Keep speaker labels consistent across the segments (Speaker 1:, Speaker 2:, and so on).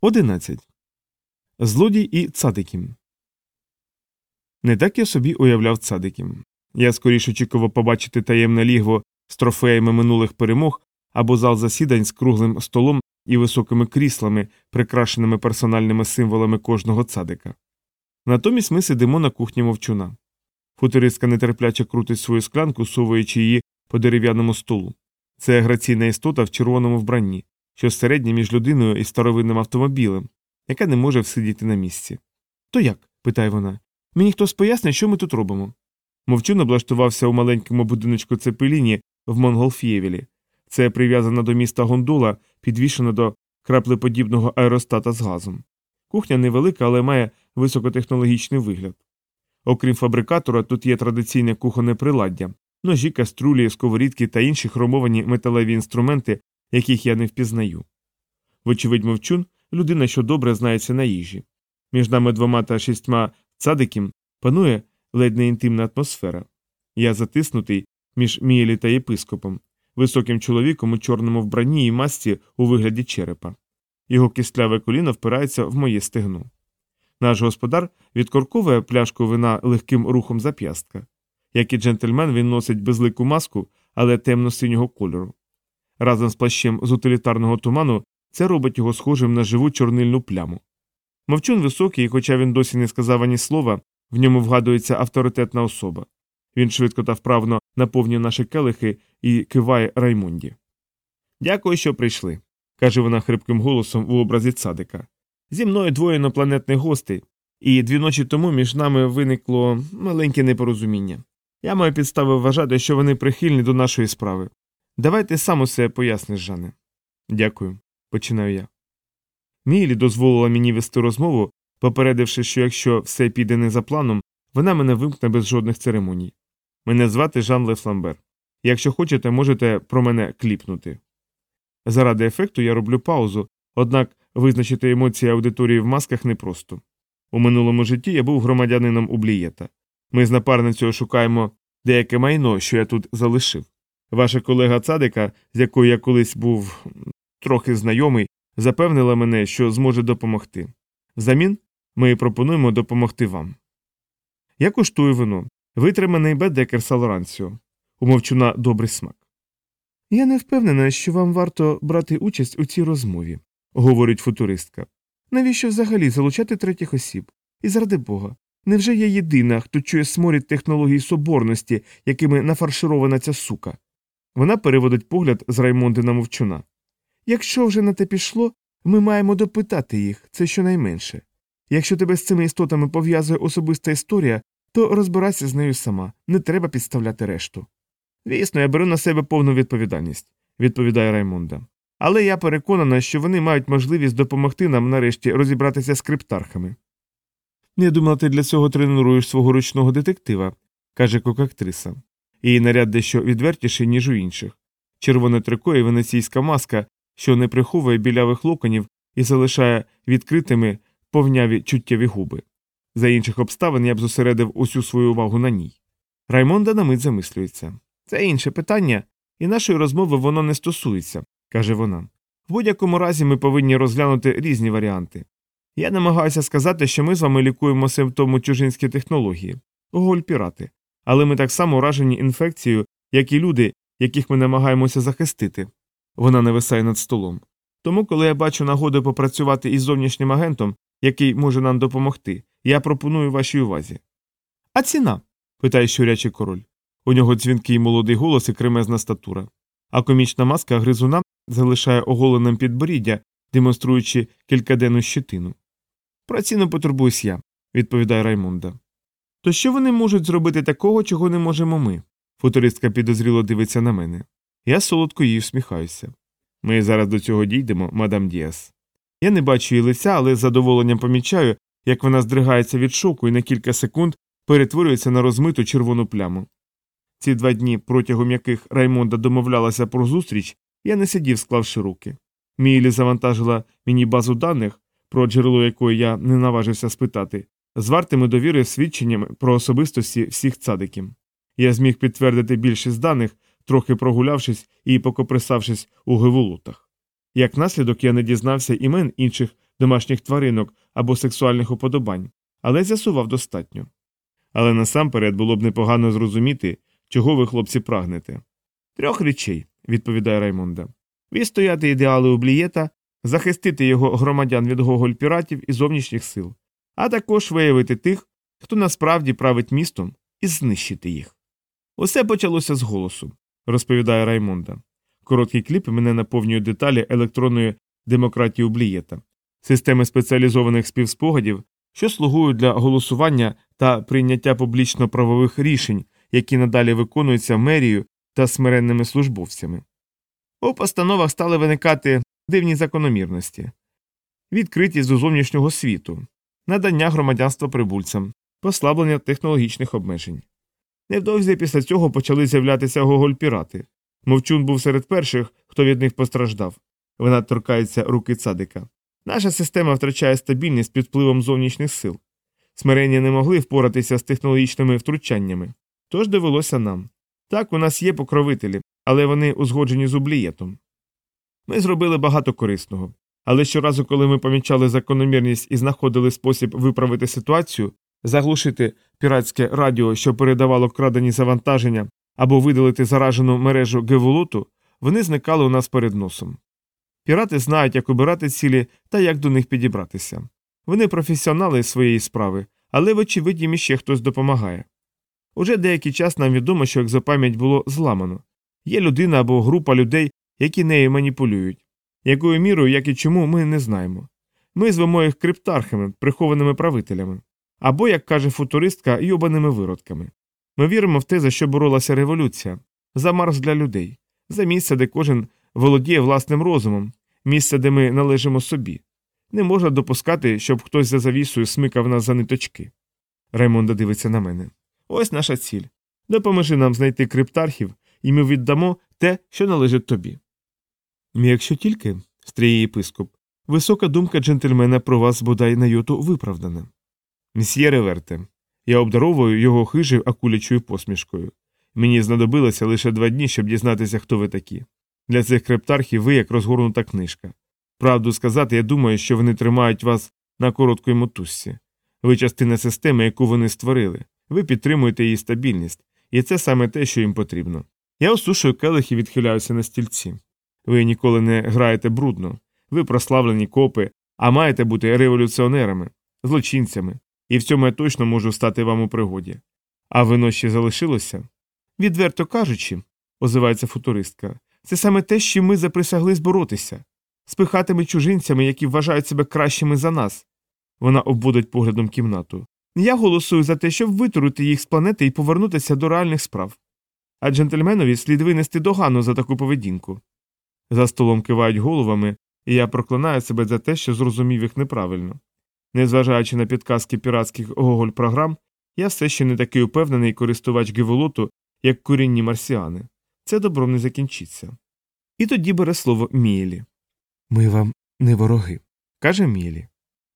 Speaker 1: 11. Злодій і цадикім. Не так я собі уявляв цадикім. Я скоріше очікував побачити таємне лігво з трофеями минулих перемог або зал засідань з круглим столом і високими кріслами, прикрашеними персональними символами кожного цадика. Натомість ми сидимо на кухні мовчуна. Футуристка нетерпляче крутить свою склянку, суваючи її по дерев'яному столу. Це граційна істота в червоному вбранні, що середнє між людиною і старовинним автомобілем, яка не може всидіти на місці. То як? питає вона. Мені хтось пояснить, що ми тут робимо. Мовчун облаштувався у маленькому будиночку Цепеліні в Монголфєвілі. Це прив'язана до міста гондола, підвішена до краплеподібного аеростата з газом. Кухня невелика, але має високотехнологічний вигляд. Окрім фабрикатора, тут є традиційне кухонне приладдя, ножі, каструлі, сковорідки та інші хромовані металеві інструменти, яких я не впізнаю. Вочевидь, мовчун людина, що добре знається на їжі. Між нами двома та шістьма цадиків панує ледь не інтимна атмосфера. Я затиснутий між Мієлі та єпископом, високим чоловіком у чорному вбранні і масці у вигляді черепа. Його кістляве коліно впирається в моє стегно. Наш господар відкорковує пляшку вина легким рухом зап'ястка. Як і джентльмен, він носить безлику маску, але темно-синього кольору. Разом з плащем з утилітарного туману це робить його схожим на живу чорнильну пляму. Мовчун високий, і хоча він досі не сказав ані слова, в ньому вгадується авторитетна особа. Він швидко та вправно наповнює наші келихи і киває Раймунді. Дякую, що прийшли, каже вона хрипким голосом у образі цадика. Зі мною двоє інопланетних гостей, і дві ночі тому між нами виникло маленьке непорозуміння. Я маю підстави вважати, що вони прихильні до нашої справи. Давайте сам усе поясниш, Жане. Дякую, починаю я. Мілі дозволила мені вести розмову, попередивши, що якщо все піде не за планом, вона мене вимкне без жодних церемоній. Мене звати Жан Лефламбер. Якщо хочете, можете про мене кліпнути. Заради ефекту я роблю паузу, однак визначити емоції аудиторії в масках непросто. У минулому житті я був громадянином Ублієта. Ми з напарницею шукаємо деяке майно, що я тут залишив. Ваша колега Цадика, з якою я колись був трохи знайомий, запевнила мене, що зможе допомогти. Взамін ми пропонуємо допомогти вам. Я куштую вино, витриманий Бедекер Салоранціо. У мовчуна добрий смак. Я не впевнена, що вам варто брати участь у цій розмові, говорить футуристка. Навіщо взагалі залучати третіх осіб? І заради Бога, невже я єдина, хто чує сморід технологій соборності, якими нафарширована ця сука? Вона переводить погляд з Раймонди на мовчуна. Якщо вже на те пішло, ми маємо допитати їх, це щонайменше. Якщо тебе з цими істотами пов'язує особиста історія, то розбирайся з нею сама, не треба підставляти решту. Звісно, я беру на себе повну відповідальність, відповідає Раймонда. Але я переконана, що вони мають можливість допомогти нам нарешті розібратися з криптархами. Я думала, ти для цього тренуєш свого ручного детектива, каже кокактриса. Її наряд дещо відвертіший, ніж у інших. Червоне трико і венеційська маска, що не приховує білявих локонів і залишає відкритими повняві чуттєві губи. За інших обставин я б зосередив усю свою увагу на ній. Раймонда на мить замислюється. Це інше питання, і нашої розмови воно не стосується, каже вона. В будь-якому разі ми повинні розглянути різні варіанти. Я намагаюся сказати, що ми з вами лікуємо симптому чужинські технології, голь пірати, але ми так само уражені інфекцією, як і люди, яких ми намагаємося захистити. Вона нависає над столом. Тому, коли я бачу нагоду попрацювати із зовнішнім агентом, який може нам допомогти, я пропоную вашій увазі. А ціна? питає щурячий король. У нього дзвінкий молодий голос і кремезна статура. А комічна маска гризуна залишає оголеним підборіддя, демонструючи кількаденну щетину. Про ціну потурбуюсь я, відповідає Раймонда. То що вони можуть зробити такого, чого не можемо ми? Футуристка підозріло дивиться на мене. Я солодко їй всміхаюся. Ми зараз до цього дійдемо, мадам Діас. Я не бачу її лиця, але з задоволенням помічаю, як вона здригається від шоку і на кілька секунд перетворюється на розмиту червону пляму. Ці два дні, протягом яких Раймонда домовлялася про зустріч, я не сидів, склавши руки. Мілі завантажила мені базу даних, про джерело якої я не наважився спитати, з вартими довіри свідченнями про особистості всіх цадиків. Я зміг підтвердити більшість даних, трохи прогулявшись і покоприсавшись у геволутах. Як наслідок я не дізнався імен інших домашніх тваринок або сексуальних уподобань, але з'ясував достатньо. Але насамперед було б непогано зрозуміти, чого ви, хлопці, прагнете. Трьох речей, відповідає Раймонда. Відстояти ідеали Облієта, захистити його громадян від гоголь піратів і зовнішніх сил, а також виявити тих, хто насправді править містом, і знищити їх. Усе почалося з голосу, розповідає Раймонда. Короткий кліп мене наповнює деталі електронної демократії Облієта, системи спеціалізованих співспогадів, що слугують для голосування та прийняття публічно правових рішень, які надалі виконуються мерією та смиренними службовцями. У постановах стали виникати дивні закономірності, відкритість до зовнішнього світу, надання громадянства прибульцям, послаблення технологічних обмежень. Невдовзі після цього почали з'являтися гоголь-пірати. Мовчун був серед перших, хто від них постраждав. Вона торкається руки цадика. Наша система втрачає стабільність під впливом зовнішніх сил. Смирення не могли впоратися з технологічними втручаннями. Тож довелося нам. Так, у нас є покровителі, але вони узгоджені з облієтом. Ми зробили багато корисного. Але щоразу, коли ми помічали закономірність і знаходили спосіб виправити ситуацію, заглушити піратське радіо, що передавало крадені завантаження, або видалити заражену мережу геволоту, вони зникали у нас перед носом. Пірати знають, як обирати цілі та як до них підібратися. Вони професіонали своєї справи, але вочевидь їм іще хтось допомагає. Уже деякий час нам відомо, що екзопам'ять було зламано. Є людина або група людей, які нею маніпулюють. Якою мірою, як і чому, ми не знаємо. Ми звемо їх криптархами, прихованими правителями, або, як каже футуристка, йобаними виродками. Ми віримо в те, за що боролася революція, за Марс для людей, за місце, де кожен володіє власним розумом, місце, де ми належимо собі. Не можна допускати, щоб хтось за завісою смикав нас за ниточки. Раймонда дивиться на мене. Ось наша ціль. Допоможи нам знайти криптархів, і ми віддамо те, що належить тобі. Якщо тільки, стріє єпископ, висока думка джентльмена про вас бодай на йоту виправдана. Мсьє Реверте, я обдаровую його хижою акулячою посмішкою. Мені знадобилося лише два дні, щоб дізнатися, хто ви такі. Для цих криптархів ви як розгорнута книжка. Правду сказати, я думаю, що вони тримають вас на короткій мотузці. Ви частина системи, яку вони створили. Ви підтримуєте її стабільність, і це саме те, що їм потрібно. Я осушую келих і відхиляюся на стільці. Ви ніколи не граєте брудно, ви прославлені копи, а маєте бути революціонерами, злочинцями, і в цьому я точно можу стати вам у пригоді. А вино ще залишилося? Відверто кажучи, озивається футуристка, це саме те, що ми заприсягли зборотися, з пихатими чужинцями, які вважають себе кращими за нас. Вона обводить поглядом кімнату. Я голосую за те, щоб витурити їх з планети і повернутися до реальних справ. А джентльменові слід винести догану за таку поведінку. За столом кивають головами, і я проклинаю себе за те, що зрозумів їх неправильно. Незважаючи на підказки піратських гоголь програм, я все ще не такий упевнений користувач геволоту, як корінні марсіани. Це добром не закінчиться. І тоді бере слово Мієлі. Ми вам не вороги, каже Мієлі.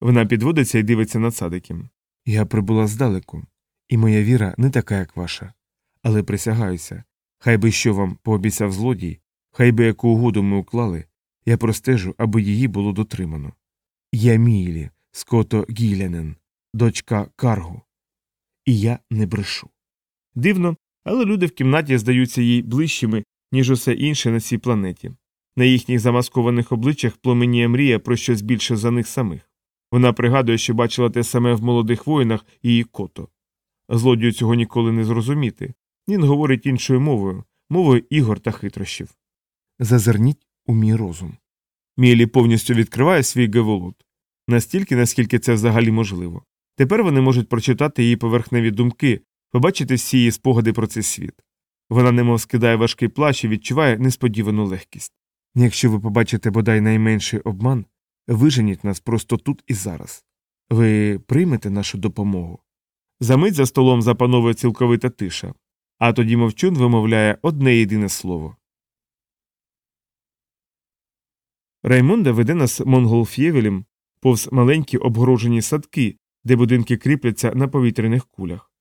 Speaker 1: Вона підводиться і дивиться на цадиків. Я прибула здалеку, і моя віра не така, як ваша. Але присягаюся, хай би що вам пообіцяв злодій, хай би яку угоду ми уклали, я простежу, аби її було дотримано. Я Мілі, ското Гілянен, дочка Каргу. І я не брешу. Дивно, але люди в кімнаті здаються їй ближчими, ніж усе інше на цій планеті. На їхніх замаскованих обличчях пломеніє мрія про щось більше за них самих. Вона пригадує, що бачила те саме в молодих воїнах її кото. Злодію цього ніколи не зрозуміти. Він говорить іншою мовою, мовою ігор та хитрощів. Зазирніть у мій розум. Мілі повністю відкриває свій геволот. Настільки, наскільки це взагалі можливо. Тепер вони можуть прочитати її поверхневі думки, побачити всі її спогади про цей світ. Вона немов скидає важкий плащ і відчуває несподівану легкість. Якщо ви побачите бодай найменший обман, виженіть нас просто тут і зараз. Ви приймете нашу допомогу. Замить за столом запановує цілковита тиша, а тоді мовчун вимовляє одне єдине слово. Раймонда веде нас Монголфєвелем повз маленькі обгорожені садки, де будинки кріпляться на повітряних кулях.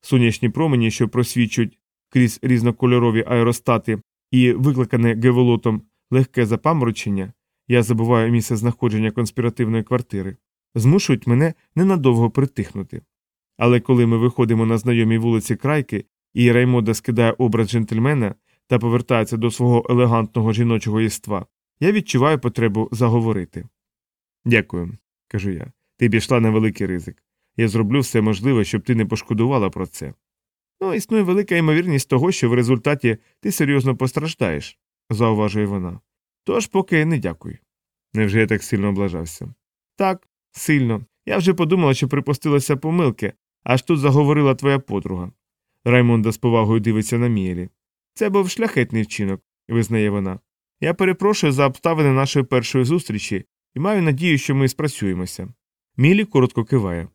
Speaker 1: Сонячні промені, що просвічують крізь різнокольорові аеростати і викликане геволотом легке запаморочення, я забуваю місце знаходження конспіративної квартири, змушують мене ненадовго притихнути. Але коли ми виходимо на знайомій вулиці Крайки, і Раймода скидає образ джентльмена та повертається до свого елегантного жіночого єства, я відчуваю потребу заговорити. Дякую, кажу я. Ти пішла на великий ризик. Я зроблю все можливе, щоб ти не пошкодувала про це. Ну, існує велика ймовірність того, що в результаті ти серйозно постраждаєш, зауважує вона. Тож поки не дякую. Невже я так сильно облажався? Так, сильно. Я вже подумала, що припустилася помилки, аж тут заговорила твоя подруга. Раймонда з повагою дивиться на Мієлі. Це був шляхетний вчинок, визнає вона. Я перепрошую за обставини нашої першої зустрічі і маю надію, що ми спрацюємося. Мілі коротко киває.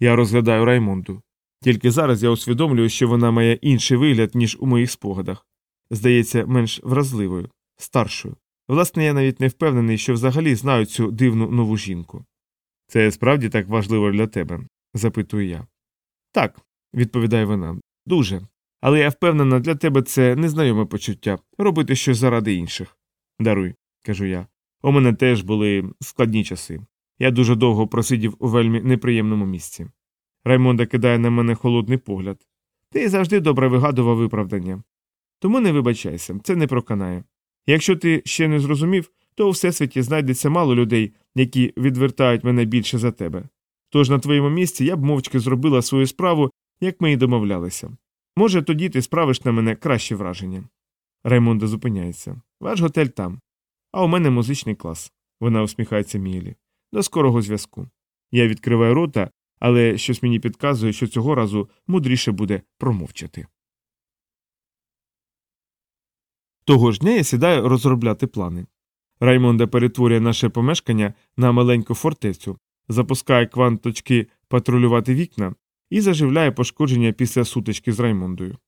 Speaker 1: Я розглядаю Раймонду. Тільки зараз я усвідомлюю, що вона має інший вигляд, ніж у моїх спогадах. Здається, менш вразливою, старшою. Власне, я навіть не впевнений, що взагалі знаю цю дивну нову жінку. Це справді так важливо для тебе? запитую я. Так, відповідає вона, дуже. Але я впевнена, для тебе це незнайоме почуття робити щось заради інших. Даруй, кажу я. У мене теж були складні часи. Я дуже довго просидів у вельми неприємному місці. Раймонда кидає на мене холодний погляд. Ти завжди добре вигадував виправдання. Тому не вибачайся, це не проканає. Якщо ти ще не зрозумів, то у всесвіті знайдеться мало людей, які відвертають мене більше за тебе. Тож на твоєму місці я б мовчки зробила свою справу, як ми і домовлялися. Може, тоді ти справиш на мене краще враження. Раймонда зупиняється. Ваш готель там. А у мене музичний клас. Вона усміхається Мілі. До скорого зв'язку. Я відкриваю рота, але щось мені підказує, що цього разу мудріше буде промовчати. Того ж дня я сідаю розробляти плани. Раймонда перетворює наше помешкання на маленьку фортецю, запускає кванточки патрулювати вікна і заживляє пошкодження після сутички з Раймондою.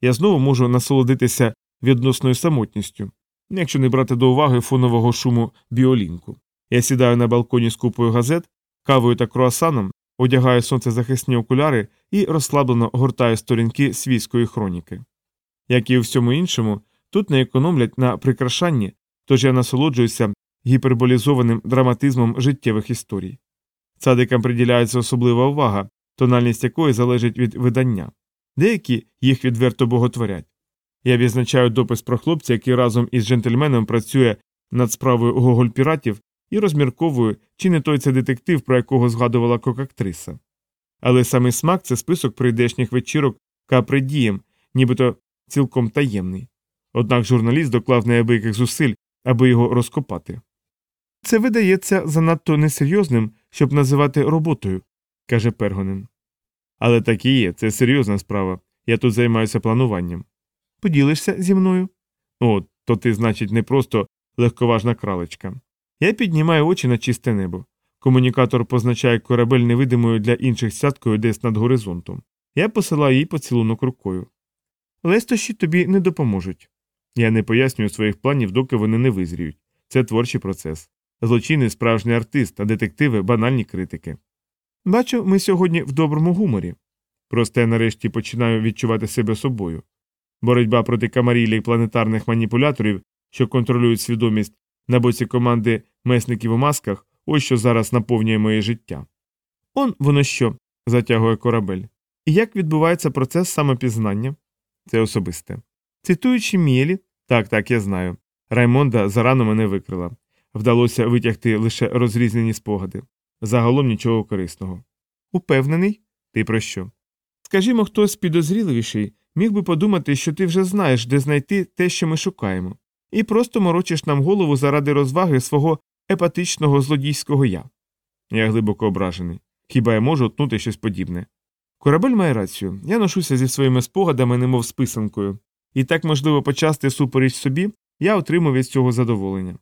Speaker 1: Я знову можу насолодитися відносною самотністю, якщо не брати до уваги фонового шуму біолінку. Я сідаю на балконі з купою газет, кавою та круасаном, одягаю сонцезахисні окуляри і розслаблено гортаю сторінки свійської хроніки. Як і у всьому іншому, тут не економлять на прикрашанні, тож я насолоджуюся гіперболізованим драматизмом життєвих історій. Цадикам приділяється особлива увага, тональність якої залежить від видання, деякі їх відверто боготворять. Я відзначаю допис про хлопця, який разом із джентльменом працює над справою Гоголь піратів і розмірковую, чи не той це детектив, про якого згадувала кокактриса. Але саме смак це список прийдешніх вечірок капридієм, нібито цілком таємний. Однак журналіст доклав неабияких зусиль, аби його розкопати. Це видається занадто несерйозним, щоб називати роботою, каже Пергонен. Але так і є, це серйозна справа. Я тут займаюся плануванням. Поділишся зі мною? О, то ти, значить, не просто легковажна кралечка. Я піднімаю очі на чисте небо. Комунікатор позначає корабель невидимою для інших сяткою десь над горизонтом. Я посилаю їй поцілунок рукою. Лестощі тобі не допоможуть. Я не пояснюю своїх планів, доки вони не визріють. Це творчий процес. Злочинний справжній артист, а детективи банальні критики. Бачу, ми сьогодні в доброму гуморі. Просто я нарешті починаю відчувати себе собою. Боротьба проти камарілі планетарних маніпуляторів, що контролюють свідомість на боці команди месників у масках, ось що зараз наповнює моє життя. Он воно що, затягує корабель. І як відбувається процес самопізнання? Це особисте. Цитуючи Мєлі, так, так, я знаю. Раймонда зарано мене викрила. Вдалося витягти лише розрізнені спогади. Загалом нічого корисного. Упевнений? Ти про що? Скажімо, хтось підозріливіший міг би подумати, що ти вже знаєш, де знайти те, що ми шукаємо, і просто морочиш нам голову заради розваги свого епатичного злодійського я. Я глибоко ображений. Хіба я можу утнути щось подібне? Корабель має рацію. Я ношуся зі своїми спогадами, немов з писанкою, і так, можливо, почасти супереч собі, я отримав від цього задоволення.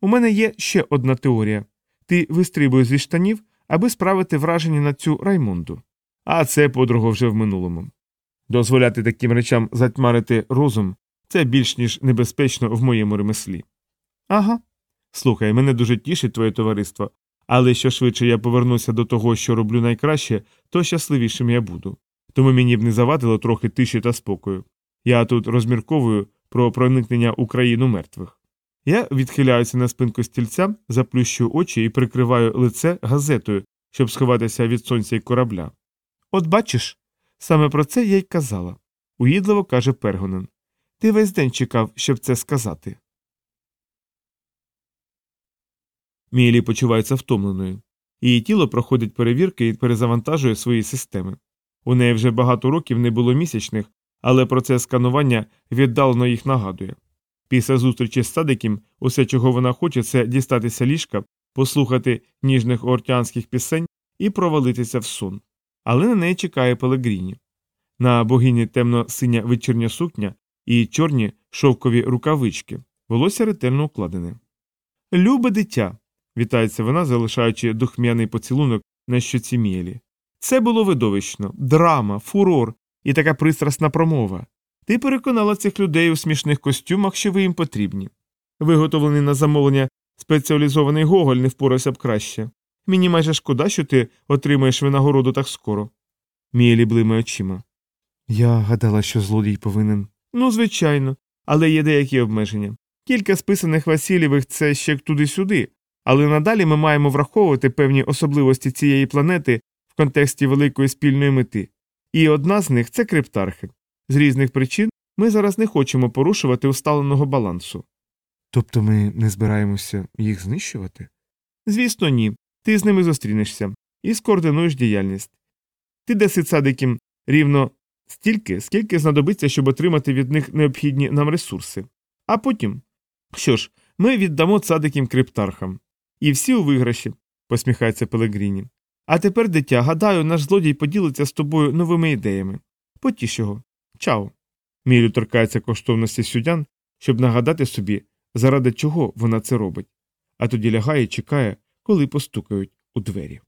Speaker 1: У мене є ще одна теорія ти вистрибуєш зі штанів, аби справити враження на цю Раймонду. А це подруга вже в минулому. Дозволяти таким речам затьмарити розум це більш ніж небезпечно в моєму ремеслі. Ага. Слухай, мене дуже тішить твоє товариство, але що швидше я повернуся до того, що роблю найкраще, то щасливішим я буду. Тому мені б не завадило трохи тиші та спокою. Я тут розмірковую про проникнення Україну мертвих. Я відхиляюся на спинку стільця, заплющую очі і прикриваю лице газетою, щоб сховатися від сонця і корабля. От бачиш, саме про це я й казала, уїдливо каже Пергонен. Ти весь день чекав, щоб це сказати. Мілі почувається втомленою. Її тіло проходить перевірки і перезавантажує свої системи. У неї вже багато років не було місячних, але процес сканування віддалено їх нагадує. Після зустрічі з садиком усе, чого вона хоче, це дістатися ліжка, послухати ніжних ортянських пісень і провалитися в сон. Але на неї чекає Пелегріні. На богині темно-синя вечірня сукня і чорні шовкові рукавички, волосся ретельно укладене. Любе дитя. вітається вона, залишаючи духмяний поцілунок на щоці Міелі. Це було видовищно, драма, фурор і така пристрасна промова. Ти переконала цих людей у смішних костюмах, що ви їм потрібні. Виготовлений на замовлення спеціалізований Гоголь не впорався б краще. Мені майже шкода, що ти отримаєш винагороду так скоро. Міелі блимає очима. Я гадала, що злодій повинен. Ну, звичайно, але є деякі обмеження. Кілька списаних Васильєвих це ще туди-сюди, але надалі ми маємо враховувати певні особливості цієї планети в контексті великої спільної мети. І одна з них це криптархи. З різних причин ми зараз не хочемо порушувати усталеного балансу. Тобто ми не збираємося їх знищувати? Звісно, ні. Ти з ними зустрінешся і скоординуєш діяльність. Ти даси цадикам рівно стільки, скільки знадобиться, щоб отримати від них необхідні нам ресурси. А потім. Що ж, ми віддамо цадикам криптархам. І всі у виграші, посміхається Пелегріні. А тепер, дитя, гадаю, наш злодій поділиться з тобою новими ідеями. Потіш його. Чао. Мілю торкається коштовності сюдян, щоб нагадати собі, заради чого вона це робить, а тоді лягає і чекає, коли постукають у двері.